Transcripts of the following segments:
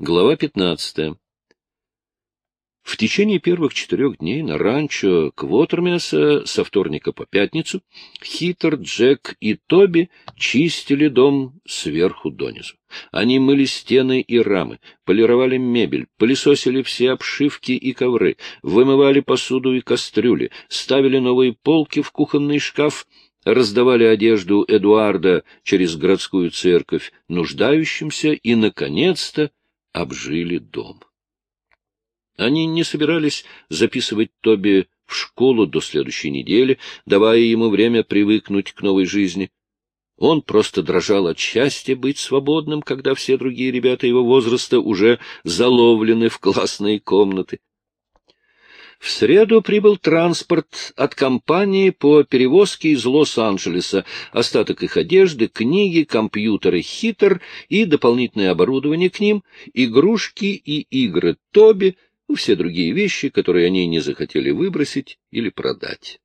Глава 15. В течение первых четырех дней на ранчо Квотермеса со вторника по пятницу Хитер, Джек и Тоби чистили дом сверху донизу. Они мыли стены и рамы, полировали мебель, пылесосили все обшивки и ковры, вымывали посуду и кастрюли, ставили новые полки в кухонный шкаф, раздавали одежду Эдуарда через городскую церковь нуждающимся и, наконец-то, обжили дом. Они не собирались записывать Тоби в школу до следующей недели, давая ему время привыкнуть к новой жизни. Он просто дрожал от счастья быть свободным, когда все другие ребята его возраста уже заловлены в классные комнаты. В среду прибыл транспорт от компании по перевозке из Лос-Анджелеса, остаток их одежды, книги, компьютеры «Хитр» и дополнительное оборудование к ним, игрушки и игры «Тоби», все другие вещи, которые они не захотели выбросить или продать.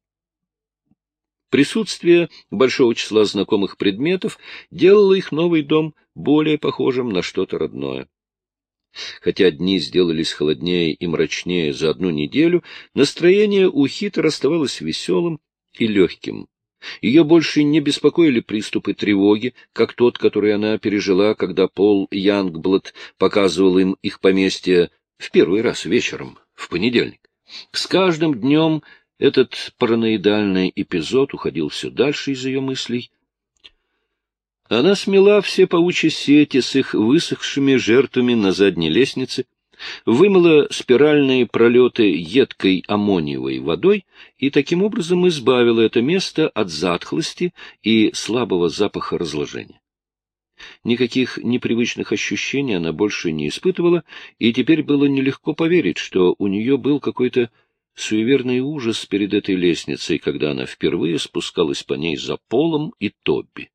Присутствие большого числа знакомых предметов делало их новый дом более похожим на что-то родное. Хотя дни сделались холоднее и мрачнее за одну неделю, настроение у Хитер оставалось веселым и легким. Ее больше не беспокоили приступы тревоги, как тот, который она пережила, когда Пол Янгблад показывал им их поместье в первый раз вечером, в понедельник. С каждым днем этот параноидальный эпизод уходил все дальше из ее мыслей, она смела все паучьи сети с их высохшими жертвами на задней лестнице, вымыла спиральные пролеты едкой аммониевой водой и таким образом избавила это место от затхлости и слабого запаха разложения. Никаких непривычных ощущений она больше не испытывала, и теперь было нелегко поверить, что у нее был какой-то суеверный ужас перед этой лестницей, когда она впервые спускалась по ней за полом и Тобби.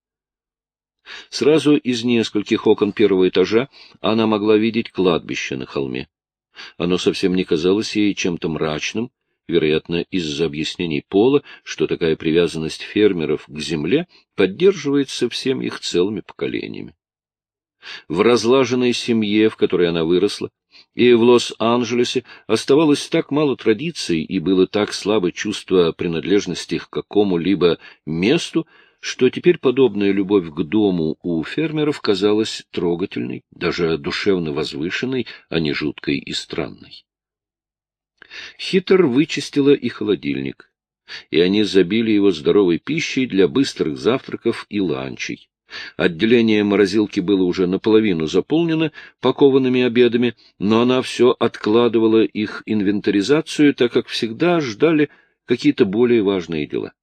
Сразу из нескольких окон первого этажа она могла видеть кладбище на холме. Оно совсем не казалось ей чем-то мрачным, вероятно, из-за объяснений Пола, что такая привязанность фермеров к земле поддерживается всем их целыми поколениями. В разлаженной семье, в которой она выросла, и в Лос-Анджелесе оставалось так мало традиций и было так слабо чувство принадлежности к какому-либо месту, что теперь подобная любовь к дому у фермеров казалась трогательной, даже душевно возвышенной, а не жуткой и странной. Хитр вычистила и холодильник, и они забили его здоровой пищей для быстрых завтраков и ланчей. Отделение морозилки было уже наполовину заполнено пакованными обедами, но она все откладывала их инвентаризацию, так как всегда ждали какие-то более важные дела.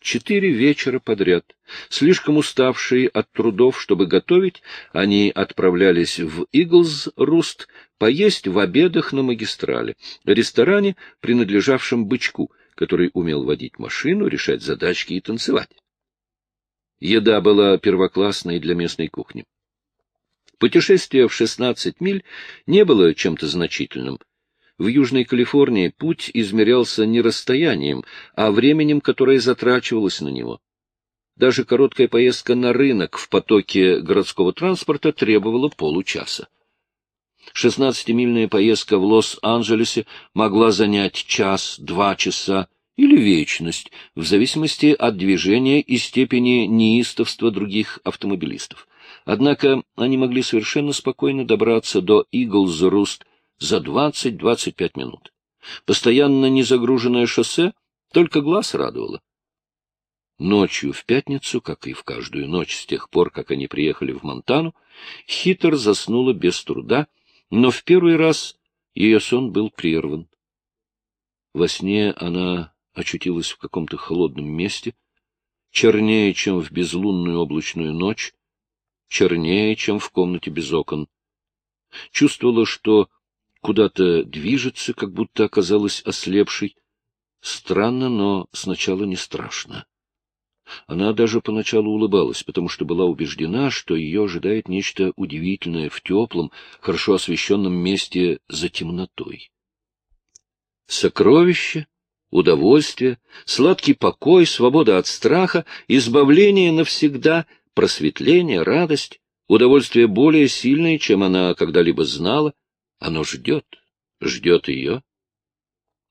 Четыре вечера подряд, слишком уставшие от трудов, чтобы готовить, они отправлялись в Иглз-Руст поесть в обедах на магистрале, ресторане, принадлежавшем бычку, который умел водить машину, решать задачки и танцевать. Еда была первоклассной для местной кухни. Путешествие в 16 миль не было чем-то значительным. В Южной Калифорнии путь измерялся не расстоянием, а временем, которое затрачивалось на него. Даже короткая поездка на рынок в потоке городского транспорта требовала получаса. Шестнадцатимильная поездка в Лос-Анджелесе могла занять час, два часа или вечность, в зависимости от движения и степени неистовства других автомобилистов. Однако они могли совершенно спокойно добраться до Иглз-Руст за 20-25 минут. Постоянно незагруженное шоссе только глаз радовало. Ночью в пятницу, как и в каждую ночь с тех пор, как они приехали в Монтану, Хитер заснула без труда, но в первый раз ее сон был прерван. Во сне она очутилась в каком-то холодном месте, чернее, чем в безлунную облачную ночь, чернее, чем в комнате без окон. Чувствовала, что куда-то движется, как будто оказалась ослепшей. Странно, но сначала не страшно. Она даже поначалу улыбалась, потому что была убеждена, что ее ожидает нечто удивительное в теплом, хорошо освещенном месте за темнотой. Сокровище, удовольствие, сладкий покой, свобода от страха, избавление навсегда, просветление, радость удовольствие более сильное, чем она когда-либо знала. Оно ждет, ждет ее.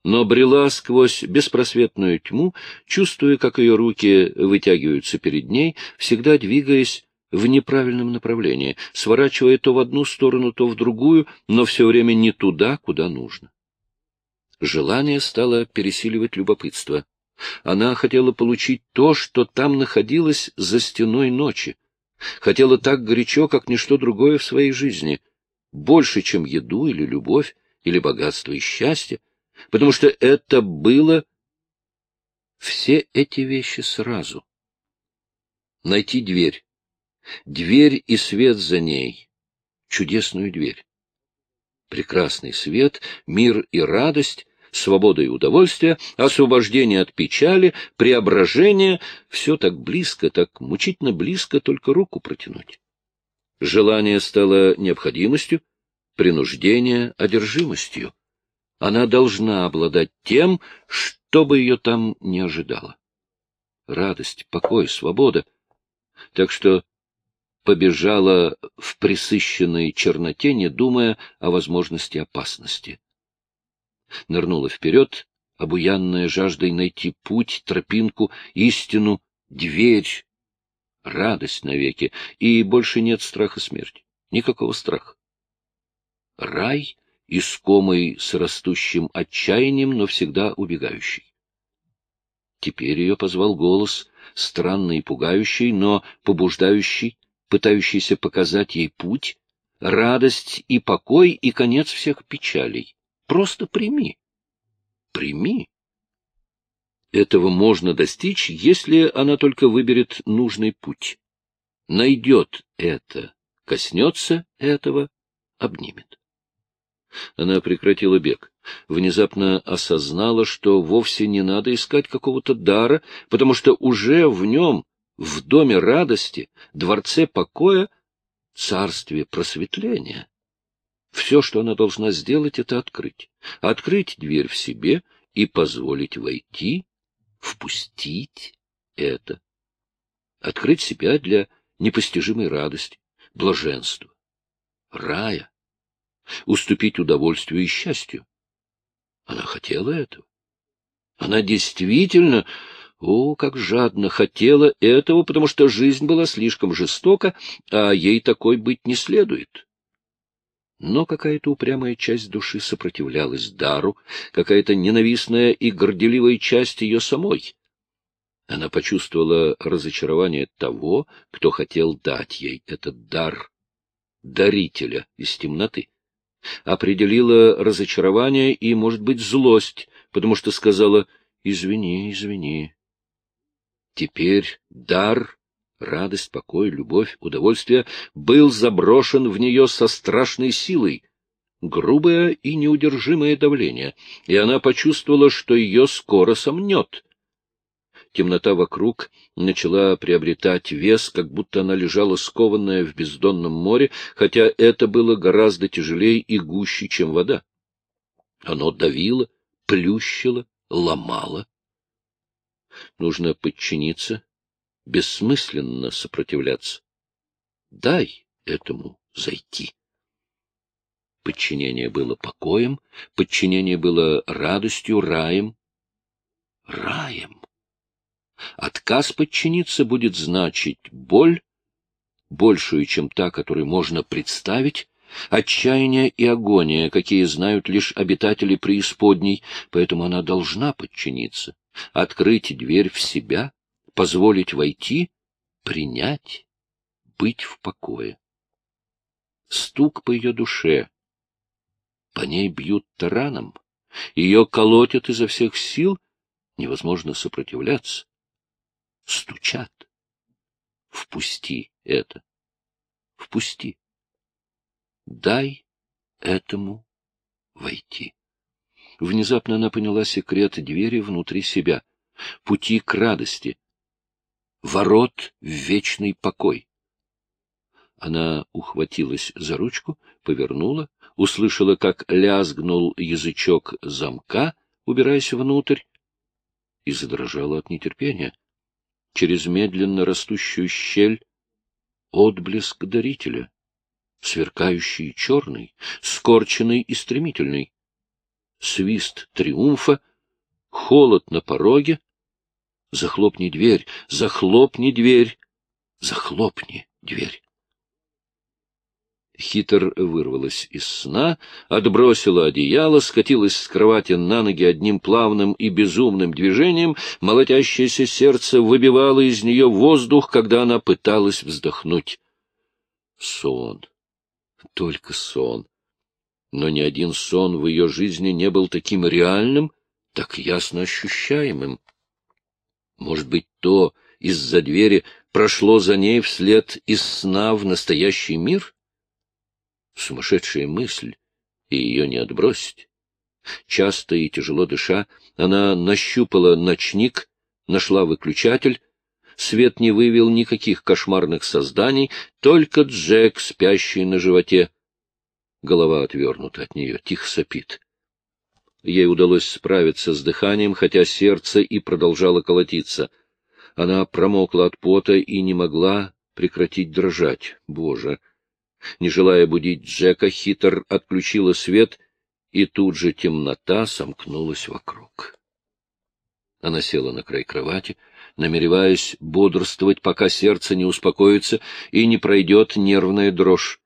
Но брела сквозь беспросветную тьму, чувствуя, как ее руки вытягиваются перед ней, всегда двигаясь в неправильном направлении, сворачивая то в одну сторону, то в другую, но все время не туда, куда нужно. Желание стало пересиливать любопытство. Она хотела получить то, что там находилось за стеной ночи. Хотела так горячо, как ничто другое в своей жизни. Больше, чем еду или любовь, или богатство и счастье. Потому что это было все эти вещи сразу. Найти дверь. Дверь и свет за ней. Чудесную дверь. Прекрасный свет, мир и радость, свобода и удовольствие, освобождение от печали, преображение — все так близко, так мучительно близко, только руку протянуть. Желание стало необходимостью, принуждение — одержимостью. Она должна обладать тем, что бы ее там не ожидало. Радость, покой, свобода. Так что побежала в присыщенной черноте, не думая о возможности опасности нырнула вперед, обуянная жаждой найти путь, тропинку, истину, дверь, радость навеки, и больше нет страха смерти, никакого страха. Рай, искомый с растущим отчаянием, но всегда убегающий. Теперь ее позвал голос, странный и пугающий, но побуждающий, пытающийся показать ей путь, радость и покой и конец всех печалей. Просто прими. Прими. Этого можно достичь, если она только выберет нужный путь. Найдет это, коснется этого, обнимет. Она прекратила бег. Внезапно осознала, что вовсе не надо искать какого-то дара, потому что уже в нем, в доме радости, дворце покоя, царстве просветления. Все, что она должна сделать, это открыть. Открыть дверь в себе и позволить войти, впустить это. Открыть себя для непостижимой радости, блаженства, рая. Уступить удовольствию и счастью. Она хотела этого. Она действительно, о, как жадно хотела этого, потому что жизнь была слишком жестока, а ей такой быть не следует. Но какая-то упрямая часть души сопротивлялась дару, какая-то ненавистная и горделивая часть ее самой. Она почувствовала разочарование того, кто хотел дать ей этот дар, дарителя из темноты. Определила разочарование и, может быть, злость, потому что сказала «извини, извини». Теперь дар радость, покой, любовь, удовольствие, был заброшен в нее со страшной силой, грубое и неудержимое давление, и она почувствовала, что ее скоро сомнет. Темнота вокруг начала приобретать вес, как будто она лежала скованная в бездонном море, хотя это было гораздо тяжелее и гуще, чем вода. Оно давило, плющило, ломало. Нужно подчиниться, бессмысленно сопротивляться. Дай этому зайти. Подчинение было покоем, подчинение было радостью, раем. Раем. Отказ подчиниться будет значить боль, большую, чем та, которую можно представить, отчаяние и агония, какие знают лишь обитатели преисподней, поэтому она должна подчиниться, открыть дверь в себя, позволить войти, принять, быть в покое. Стук по ее душе. По ней бьют тараном, ее колотят изо всех сил, невозможно сопротивляться. Стучат. Впусти это. Впусти. Дай этому войти. Внезапно она поняла секрет двери внутри себя, пути к радости, ворот в вечный покой. Она ухватилась за ручку, повернула, услышала, как лязгнул язычок замка, убираясь внутрь, и задрожала от нетерпения. Через медленно растущую щель отблеск дарителя, сверкающий черный, скорченный и стремительный, свист триумфа, холод на пороге. Захлопни дверь, захлопни дверь, захлопни дверь. Хитр вырвалась из сна, отбросила одеяло, скатилась с кровати на ноги одним плавным и безумным движением, молотящееся сердце выбивало из нее воздух, когда она пыталась вздохнуть. Сон. Только сон. Но ни один сон в ее жизни не был таким реальным, так ясно ощущаемым. Может быть, то из-за двери прошло за ней вслед из сна в настоящий мир? Сумасшедшая мысль, и ее не отбросить. Часто и тяжело дыша, она нащупала ночник, нашла выключатель. Свет не вывел никаких кошмарных созданий, только Джек, спящий на животе. Голова отвернута от нее, тихо сопит. Ей удалось справиться с дыханием, хотя сердце и продолжало колотиться. Она промокла от пота и не могла прекратить дрожать. Боже! Не желая будить Джека, хитр отключила свет, и тут же темнота сомкнулась вокруг. Она села на край кровати, намереваясь бодрствовать, пока сердце не успокоится и не пройдет нервная дрожь.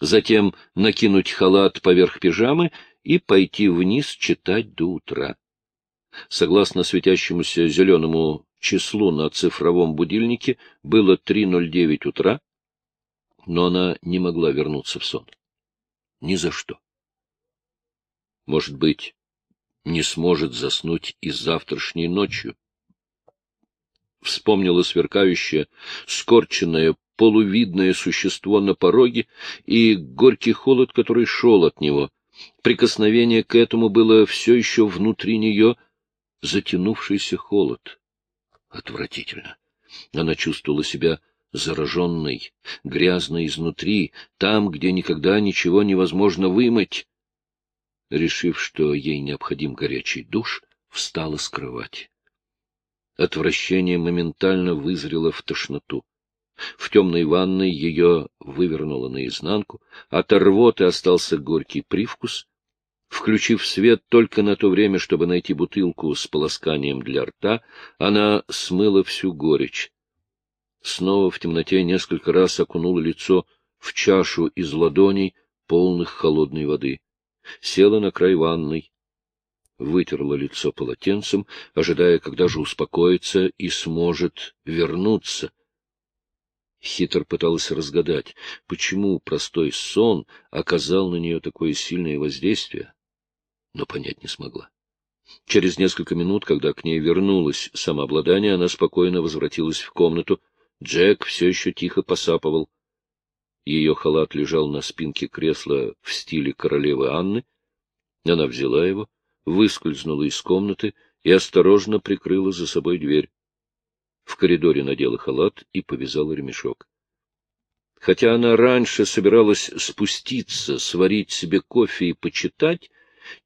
Затем накинуть халат поверх пижамы и пойти вниз читать до утра. Согласно светящемуся зеленому числу на цифровом будильнике, было 3.09 утра, но она не могла вернуться в сон. Ни за что. Может быть, не сможет заснуть и завтрашней ночью. Вспомнила сверкающее, скорченное, полувидное существо на пороге и горький холод, который шел от него — Прикосновение к этому было все еще внутри нее затянувшийся холод. Отвратительно. Она чувствовала себя зараженной, грязной изнутри, там, где никогда ничего невозможно вымыть. Решив, что ей необходим горячий душ, встала с кровати. Отвращение моментально вызрело в тошноту. В темной ванной ее вывернуло наизнанку, от рвоты остался горький привкус. Включив свет только на то время, чтобы найти бутылку с полосканием для рта, она смыла всю горечь. Снова в темноте несколько раз окунула лицо в чашу из ладоней, полных холодной воды. Села на край ванной, вытерла лицо полотенцем, ожидая, когда же успокоится и сможет вернуться — Хитр пыталась разгадать, почему простой сон оказал на нее такое сильное воздействие, но понять не смогла. Через несколько минут, когда к ней вернулось самообладание, она спокойно возвратилась в комнату. Джек все еще тихо посапывал. Ее халат лежал на спинке кресла в стиле королевы Анны. Она взяла его, выскользнула из комнаты и осторожно прикрыла за собой дверь. В коридоре надела халат и повязала ремешок. Хотя она раньше собиралась спуститься, сварить себе кофе и почитать,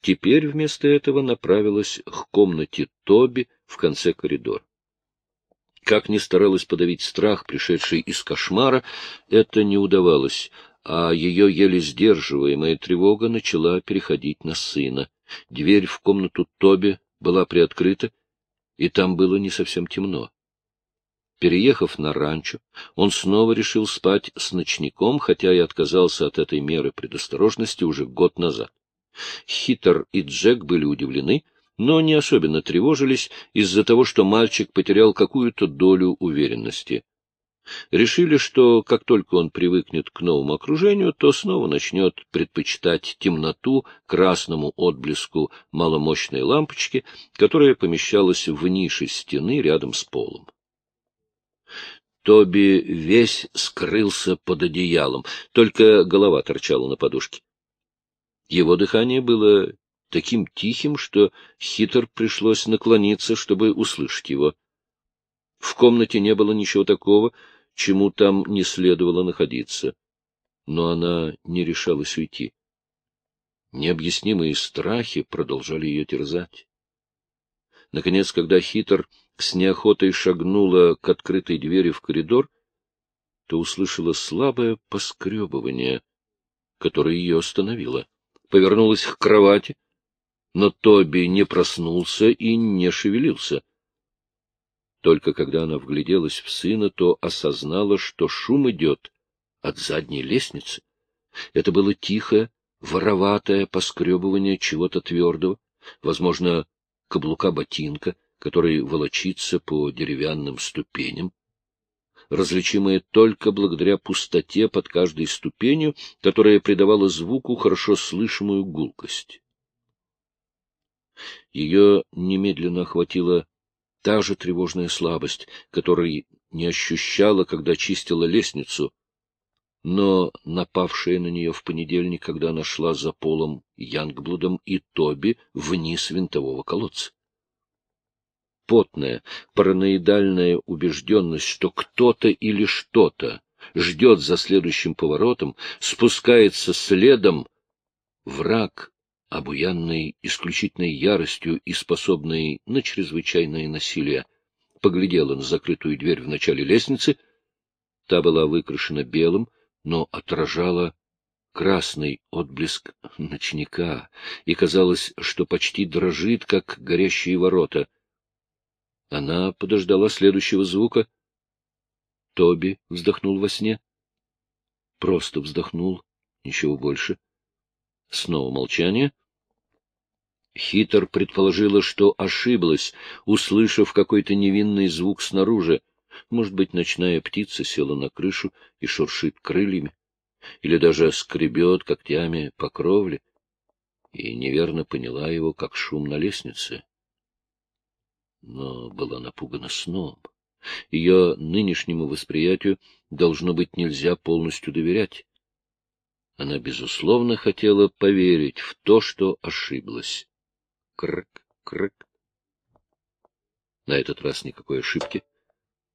теперь вместо этого направилась к комнате Тоби в конце коридора. Как ни старалась подавить страх, пришедший из кошмара, это не удавалось, а ее еле сдерживаемая тревога начала переходить на сына. Дверь в комнату Тоби была приоткрыта, и там было не совсем темно. Переехав на ранчо, он снова решил спать с ночником, хотя и отказался от этой меры предосторожности уже год назад. Хитер и Джек были удивлены, но не особенно тревожились из-за того, что мальчик потерял какую-то долю уверенности. Решили, что как только он привыкнет к новому окружению, то снова начнет предпочитать темноту красному отблеску маломощной лампочки, которая помещалась в нише стены рядом с полом. Тоби весь скрылся под одеялом, только голова торчала на подушке. Его дыхание было таким тихим, что хитр пришлось наклониться, чтобы услышать его. В комнате не было ничего такого, чему там не следовало находиться. Но она не решалась уйти. Необъяснимые страхи продолжали ее терзать. Наконец, когда хитр с неохотой шагнула к открытой двери в коридор, то услышала слабое поскребывание, которое ее остановило. Повернулась к кровати, но Тоби не проснулся и не шевелился. Только когда она вгляделась в сына, то осознала, что шум идет от задней лестницы. Это было тихое, вороватое поскребывание чего-то твердого, возможно, каблука ботинка, который волочится по деревянным ступеням, различимое только благодаря пустоте под каждой ступенью, которая придавала звуку хорошо слышимую гулкость. Ее немедленно охватила та же тревожная слабость, которой не ощущала, когда чистила лестницу, но напавшая на нее в понедельник, когда она шла за полом Янгблудом и Тоби вниз винтового колодца. Потная, параноидальная убежденность, что кто-то или что-то ждет за следующим поворотом, спускается следом, враг, обуянный исключительной яростью и способный на чрезвычайное насилие, поглядела на закрытую дверь в начале лестницы. Та была выкрашена белым, но отражала красный отблеск ночника, и казалось, что почти дрожит, как горящие ворота. Она подождала следующего звука. Тоби вздохнул во сне. Просто вздохнул, ничего больше. Снова молчание. Хитр предположила, что ошиблась, услышав какой-то невинный звук снаружи. Может быть, ночная птица села на крышу и шуршит крыльями, или даже скребет когтями по кровле, и неверно поняла его, как шум на лестнице. Но была напугана сном. Ее нынешнему восприятию должно быть нельзя полностью доверять. Она, безусловно, хотела поверить в то, что ошиблась. Крк, крк. На этот раз никакой ошибки.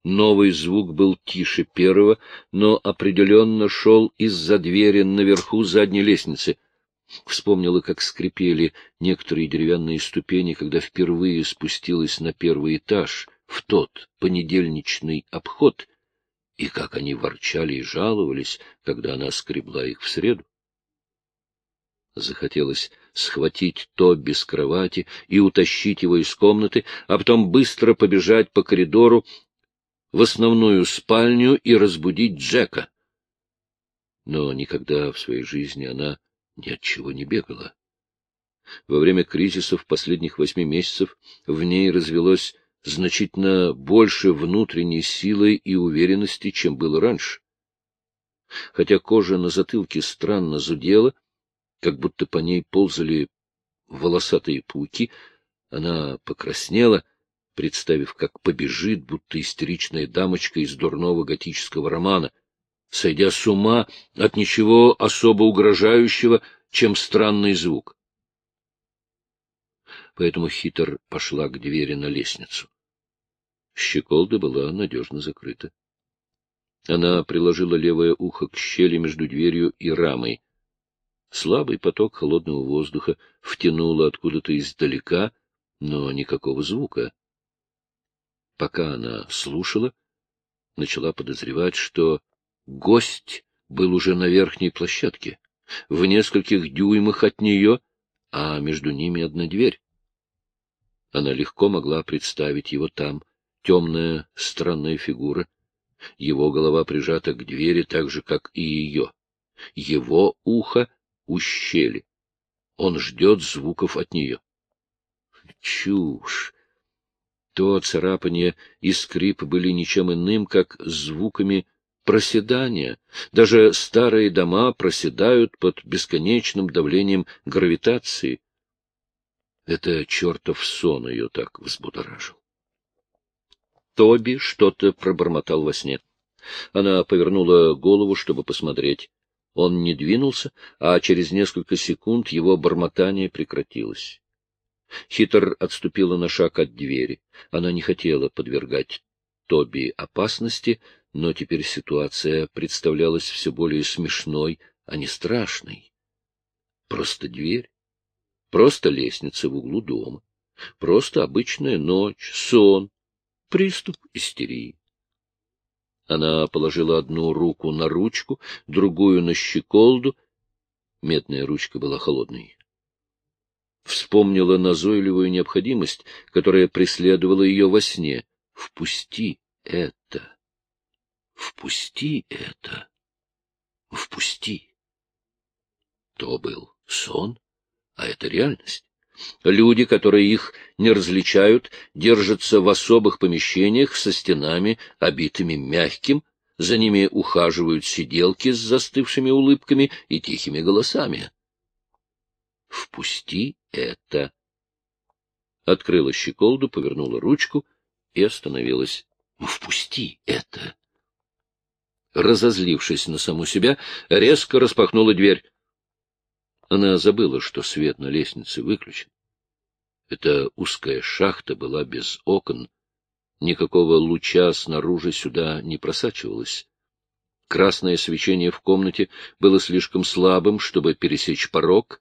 Новый звук был тише первого, но определенно шел из-за двери наверху задней лестницы. Вспомнила, как скрипели некоторые деревянные ступени, когда впервые спустилась на первый этаж, в тот понедельничный обход, и как они ворчали и жаловались, когда она скребла их в среду. Захотелось схватить Тобби с кровати и утащить его из комнаты, а потом быстро побежать по коридору в основную спальню и разбудить Джека. Но никогда в своей жизни она ни от чего не бегала. Во время кризисов последних восьми месяцев в ней развелось значительно больше внутренней силы и уверенности, чем было раньше. Хотя кожа на затылке странно зудела, как будто по ней ползали волосатые пауки, она покраснела представив, как побежит, будто истеричная дамочка из дурного готического романа, сойдя с ума от ничего особо угрожающего, чем странный звук. Поэтому хитр пошла к двери на лестницу. Щеколда была надежно закрыта. Она приложила левое ухо к щели между дверью и рамой. Слабый поток холодного воздуха втянуло откуда-то издалека, но никакого звука. Пока она слушала, начала подозревать, что гость был уже на верхней площадке, в нескольких дюймах от нее, а между ними одна дверь. Она легко могла представить его там, темная странная фигура, его голова прижата к двери так же, как и ее, его ухо у щели. Он ждет звуков от нее. Чушь! То царапание и скрип были ничем иным, как звуками проседания. Даже старые дома проседают под бесконечным давлением гравитации. Это чертов сон ее так взбудоражил. Тоби что-то пробормотал во сне. Она повернула голову, чтобы посмотреть. Он не двинулся, а через несколько секунд его бормотание прекратилось. Хитр отступила на шаг от двери. Она не хотела подвергать Тоби опасности, но теперь ситуация представлялась все более смешной, а не страшной. Просто дверь, просто лестница в углу дома, просто обычная ночь, сон, приступ истерии. Она положила одну руку на ручку, другую на щеколду. Медная ручка была холодной. Вспомнила назойливую необходимость, которая преследовала ее во сне. «Впусти это! Впусти это! Впусти!» То был сон, а это реальность. Люди, которые их не различают, держатся в особых помещениях со стенами, обитыми мягким, за ними ухаживают сиделки с застывшими улыбками и тихими голосами. «Впусти это!» Открыла щеколду, повернула ручку и остановилась. «Впусти это!» Разозлившись на саму себя, резко распахнула дверь. Она забыла, что свет на лестнице выключен. Эта узкая шахта была без окон, никакого луча снаружи сюда не просачивалось. Красное свечение в комнате было слишком слабым, чтобы пересечь порог.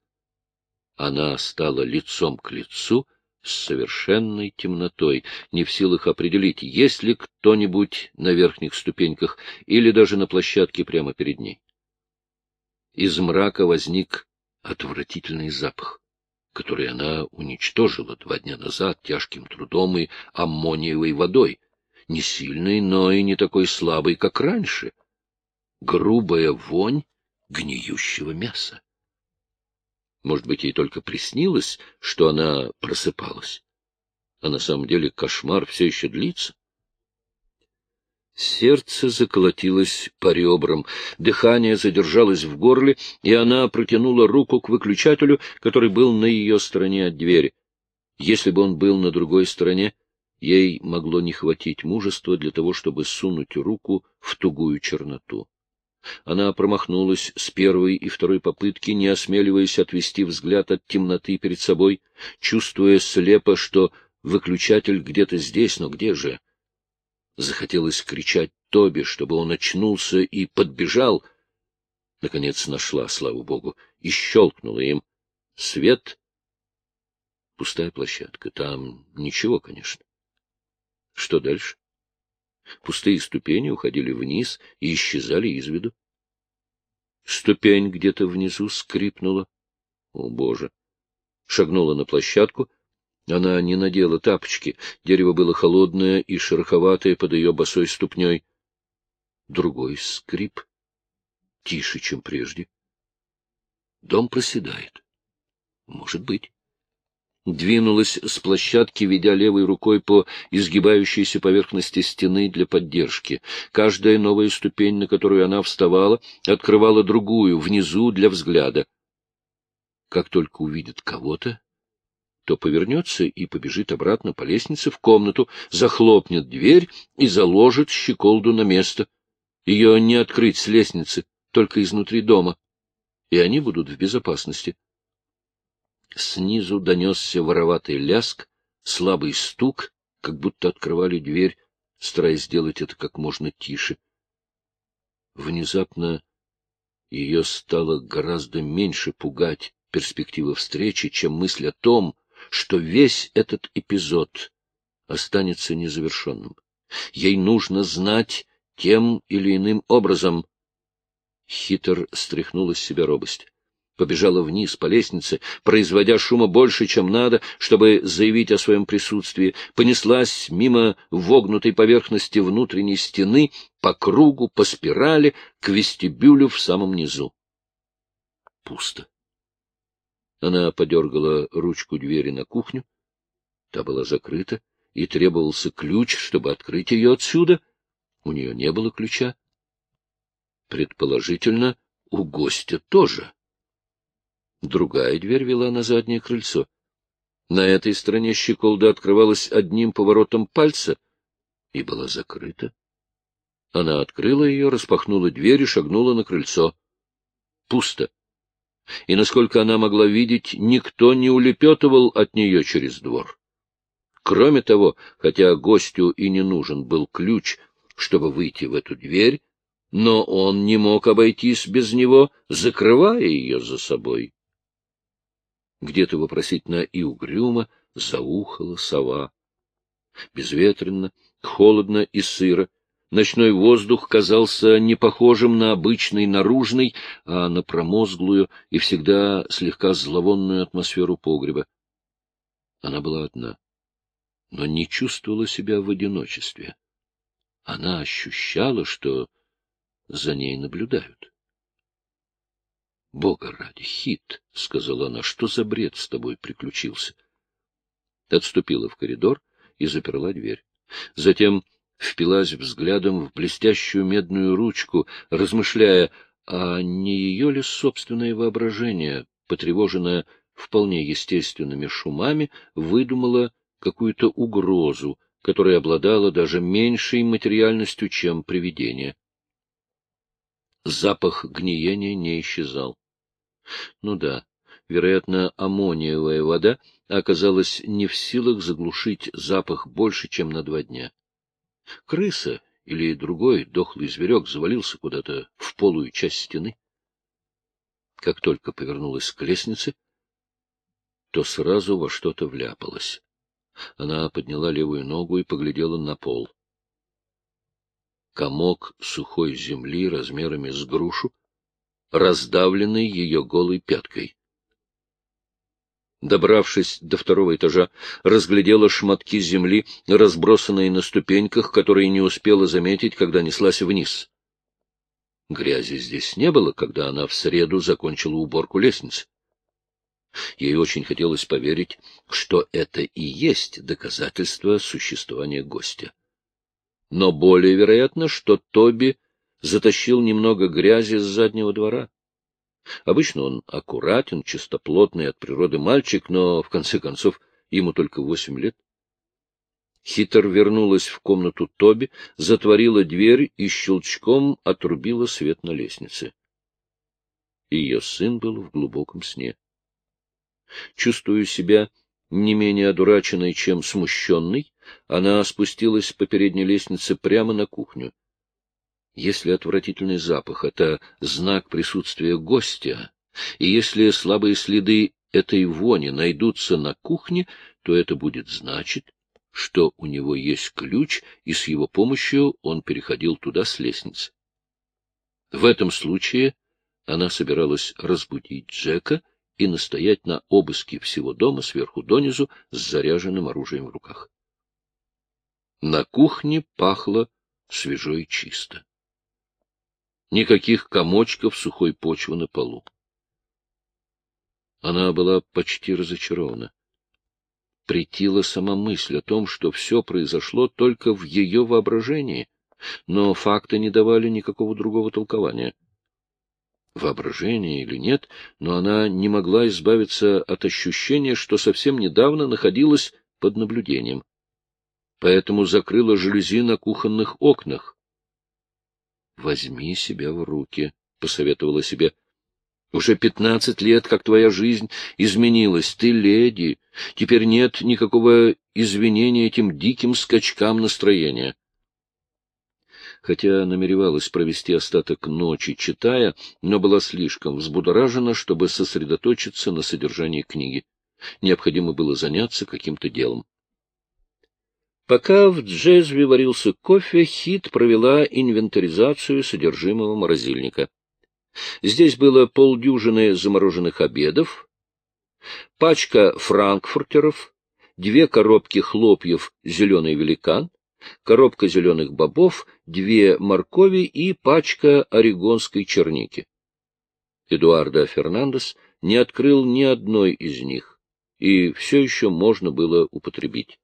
Она стала лицом к лицу с совершенной темнотой, не в силах определить, есть ли кто-нибудь на верхних ступеньках или даже на площадке прямо перед ней. Из мрака возник отвратительный запах, который она уничтожила два дня назад тяжким трудом и аммониевой водой, не сильный, но и не такой слабый, как раньше. Грубая вонь гниющего мяса. Может быть, ей только приснилось, что она просыпалась, а на самом деле кошмар все еще длится. Сердце заколотилось по ребрам, дыхание задержалось в горле, и она протянула руку к выключателю, который был на ее стороне от двери. Если бы он был на другой стороне, ей могло не хватить мужества для того, чтобы сунуть руку в тугую черноту. Она промахнулась с первой и второй попытки, не осмеливаясь отвести взгляд от темноты перед собой, чувствуя слепо, что выключатель где-то здесь, но где же? Захотелось кричать Тоби, чтобы он очнулся и подбежал. Наконец нашла, слава богу, и щелкнула им. Свет. Пустая площадка. Там ничего, конечно. Что дальше? Пустые ступени уходили вниз и исчезали из виду. Ступень где-то внизу скрипнула. О, Боже! Шагнула на площадку, она не надела тапочки, дерево было холодное и шероховатое под ее босой ступней. Другой скрип, тише, чем прежде. Дом проседает. Может быть. Двинулась с площадки, ведя левой рукой по изгибающейся поверхности стены для поддержки. Каждая новая ступень, на которую она вставала, открывала другую, внизу, для взгляда. Как только увидит кого-то, то повернется и побежит обратно по лестнице в комнату, захлопнет дверь и заложит щеколду на место. Ее не открыть с лестницы, только изнутри дома, и они будут в безопасности. Снизу донесся вороватый ляск, слабый стук, как будто открывали дверь, стараясь сделать это как можно тише. Внезапно ее стало гораздо меньше пугать перспектива встречи, чем мысль о том, что весь этот эпизод останется незавершенным. Ей нужно знать тем или иным образом. Хитр стряхнула с себя робость. Побежала вниз по лестнице, производя шума больше, чем надо, чтобы заявить о своем присутствии, понеслась мимо вогнутой поверхности внутренней стены, по кругу, по спирали, к вестибюлю в самом низу. Пусто. Она подергала ручку двери на кухню. Та была закрыта, и требовался ключ, чтобы открыть ее отсюда. У нее не было ключа. Предположительно, у гостя тоже. Другая дверь вела на заднее крыльцо. На этой стороне щеколда открывалась одним поворотом пальца и была закрыта. Она открыла ее, распахнула дверь и шагнула на крыльцо. Пусто и, насколько она могла видеть, никто не улепетывал от нее через двор. Кроме того, хотя гостю и не нужен был ключ, чтобы выйти в эту дверь, но он не мог обойтись без него, закрывая ее за собой. Где-то вопросительно и угрюмо заухала сова. Безветренно, холодно и сыро, Ночной воздух казался не похожим на обычный наружный, а на промозглую и всегда слегка зловонную атмосферу погреба. Она была одна, но не чувствовала себя в одиночестве. Она ощущала, что за ней наблюдают. — Бога ради, Хит, — сказала она, — что за бред с тобой приключился? Отступила в коридор и заперла дверь. Затем впилась взглядом в блестящую медную ручку, размышляя, а не ее ли собственное воображение, потревоженное вполне естественными шумами, выдумало какую-то угрозу, которая обладала даже меньшей материальностью, чем привидение. Запах гниения не исчезал. Ну да, вероятно, аммониевая вода оказалась не в силах заглушить запах больше, чем на два дня. Крыса или другой дохлый зверек завалился куда-то в полую часть стены. Как только повернулась к лестнице, то сразу во что-то вляпалась. Она подняла левую ногу и поглядела на пол. Комок сухой земли размерами с грушу, раздавленный ее голой пяткой. Добравшись до второго этажа, разглядела шматки земли, разбросанные на ступеньках, которые не успела заметить, когда неслась вниз. Грязи здесь не было, когда она в среду закончила уборку лестницы. Ей очень хотелось поверить, что это и есть доказательство существования гостя. Но более вероятно, что Тоби затащил немного грязи с заднего двора. Обычно он аккуратен, чистоплотный от природы мальчик, но, в конце концов, ему только восемь лет. Хитр вернулась в комнату Тоби, затворила дверь и щелчком отрубила свет на лестнице. Ее сын был в глубоком сне. Чувствуя себя не менее одураченной, чем смущенной, она спустилась по передней лестнице прямо на кухню. Если отвратительный запах — это знак присутствия гостя, и если слабые следы этой вони найдутся на кухне, то это будет значить, что у него есть ключ, и с его помощью он переходил туда с лестницы. В этом случае она собиралась разбудить Джека и настоять на обыске всего дома сверху донизу с заряженным оружием в руках. На кухне пахло свежо и чисто. Никаких комочков сухой почвы на полу. Она была почти разочарована. Притила сама мысль о том, что все произошло только в ее воображении, но факты не давали никакого другого толкования. Воображение или нет, но она не могла избавиться от ощущения, что совсем недавно находилась под наблюдением. Поэтому закрыла жалюзи на кухонных окнах. Возьми себя в руки, — посоветовала себе. Уже пятнадцать лет, как твоя жизнь изменилась. Ты леди. Теперь нет никакого извинения этим диким скачкам настроения. Хотя намеревалась провести остаток ночи, читая, но была слишком взбудоражена, чтобы сосредоточиться на содержании книги. Необходимо было заняться каким-то делом. Пока в Джезве варился кофе, Хит провела инвентаризацию содержимого морозильника. Здесь было полдюжины замороженных обедов, пачка франкфуртеров, две коробки хлопьев «Зеленый великан», коробка зеленых бобов, две моркови и пачка орегонской черники. Эдуардо Фернандес не открыл ни одной из них, и все еще можно было употребить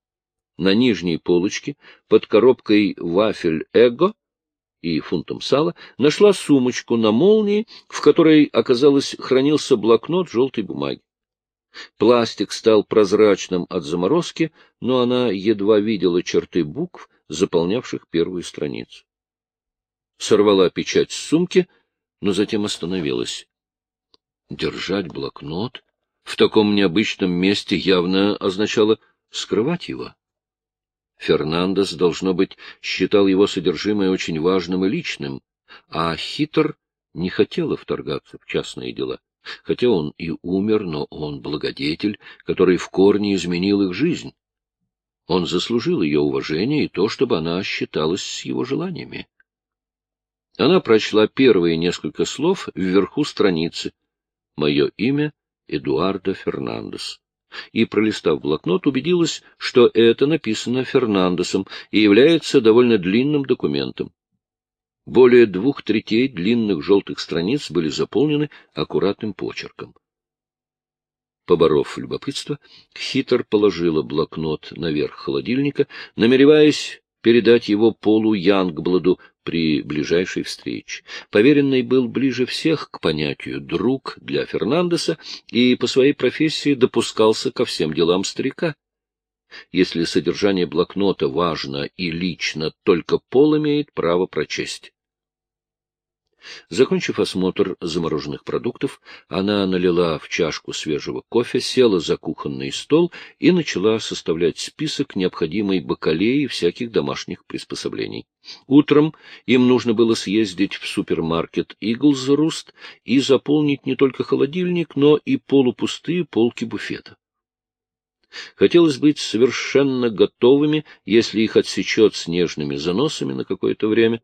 на нижней полочке под коробкой вафель «Эго» и фунтом сала нашла сумочку на молнии, в которой, оказалось, хранился блокнот желтой бумаги. Пластик стал прозрачным от заморозки, но она едва видела черты букв, заполнявших первую страницу. Сорвала печать с сумки, но затем остановилась. Держать блокнот в таком необычном месте явно означало скрывать его. Фернандес, должно быть, считал его содержимое очень важным и личным, а хитр не хотела вторгаться в частные дела. Хотя он и умер, но он благодетель, который в корне изменил их жизнь. Он заслужил ее уважение и то, чтобы она считалась с его желаниями. Она прочла первые несколько слов вверху страницы. «Мое имя Эдуардо Фернандес» и, пролистав блокнот, убедилась, что это написано Фернандесом и является довольно длинным документом. Более двух третей длинных желтых страниц были заполнены аккуратным почерком. Поборов любопытство, Хитр положила блокнот наверх холодильника, намереваясь передать его Полу Янгбладу при ближайшей встрече. Поверенный был ближе всех к понятию «друг» для Фернандеса и по своей профессии допускался ко всем делам старика. Если содержание блокнота важно и лично, только Пол имеет право прочесть. Закончив осмотр замороженных продуктов, она налила в чашку свежего кофе, села за кухонный стол и начала составлять список необходимой бакалеи и всяких домашних приспособлений. Утром им нужно было съездить в супермаркет «Иглзруст» и заполнить не только холодильник, но и полупустые полки буфета. Хотелось быть совершенно готовыми, если их отсечет снежными заносами на какое-то время.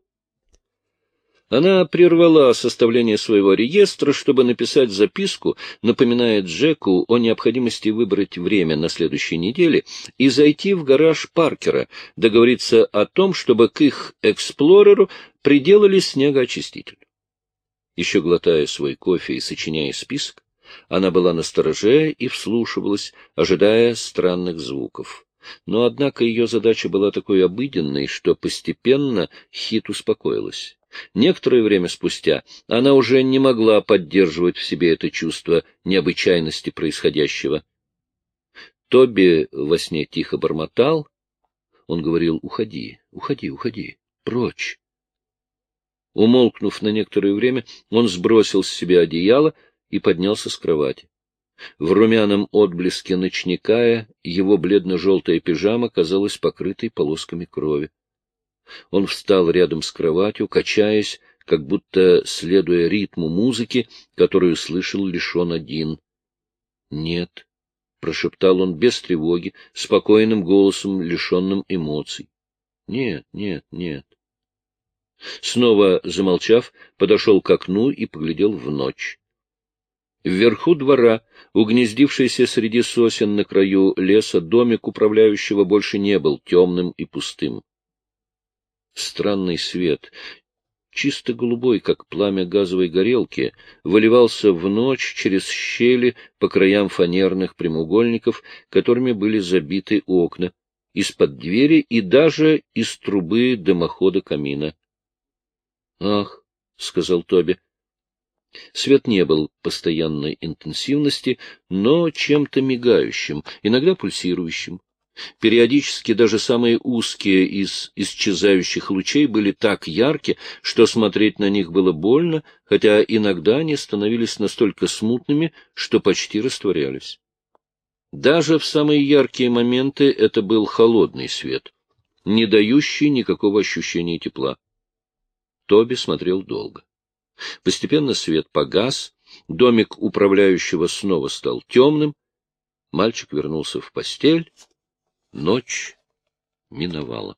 Она прервала составление своего реестра, чтобы написать записку, напоминая Джеку о необходимости выбрать время на следующей неделе и зайти в гараж Паркера, договориться о том, чтобы к их эксплореру приделали снегоочиститель. Еще глотая свой кофе и сочиняя список, она была настороже и вслушивалась, ожидая странных звуков. Но, однако, ее задача была такой обыденной, что постепенно Хит успокоилась. Некоторое время спустя она уже не могла поддерживать в себе это чувство необычайности происходящего. Тоби во сне тихо бормотал. Он говорил «Уходи, уходи, уходи, прочь». Умолкнув на некоторое время, он сбросил с себя одеяло и поднялся с кровати. В румяном отблеске ночника его бледно-желтая пижама казалась покрытой полосками крови. Он встал рядом с кроватью, качаясь, как будто следуя ритму музыки, которую слышал лишь он один. — Нет, — прошептал он без тревоги, спокойным голосом, лишенным эмоций. — Нет, нет, нет. Снова замолчав, подошел к окну и поглядел в ночь. Вверху двора, угнездившийся среди сосен на краю леса, домик управляющего больше не был темным и пустым. Странный свет, чисто голубой, как пламя газовой горелки, выливался в ночь через щели по краям фанерных прямоугольников, которыми были забиты окна, из-под двери и даже из трубы дымохода камина. — Ах, — сказал Тоби. Свет не был постоянной интенсивности, но чем-то мигающим, иногда пульсирующим. Периодически даже самые узкие из исчезающих лучей были так ярки, что смотреть на них было больно, хотя иногда они становились настолько смутными, что почти растворялись. Даже в самые яркие моменты это был холодный свет, не дающий никакого ощущения тепла. Тоби смотрел долго. Постепенно свет погас, домик управляющего снова стал темным, мальчик вернулся в постель, Ночь миновала.